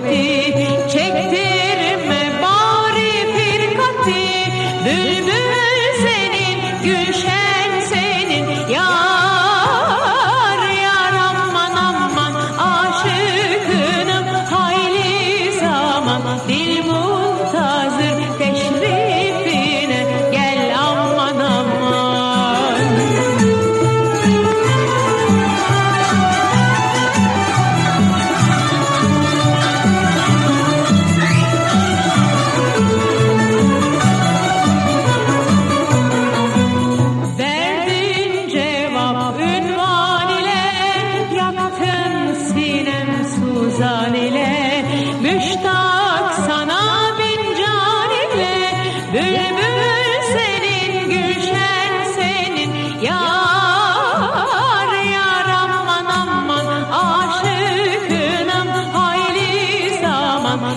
Sohbeti, çektirme bari firkati, bülbül senin, gülşen senin, ya tak sana bin canimle Bülbül senin gülşen senin. Yar yar aman aman aşıkınam hayli zaman.